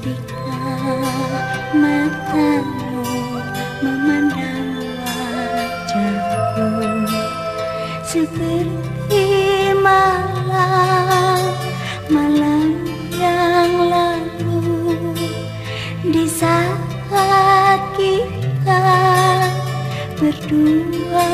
Ketika matamu memandang wajahku. Seperti malam, malam yang lalu. Di saat kita berdua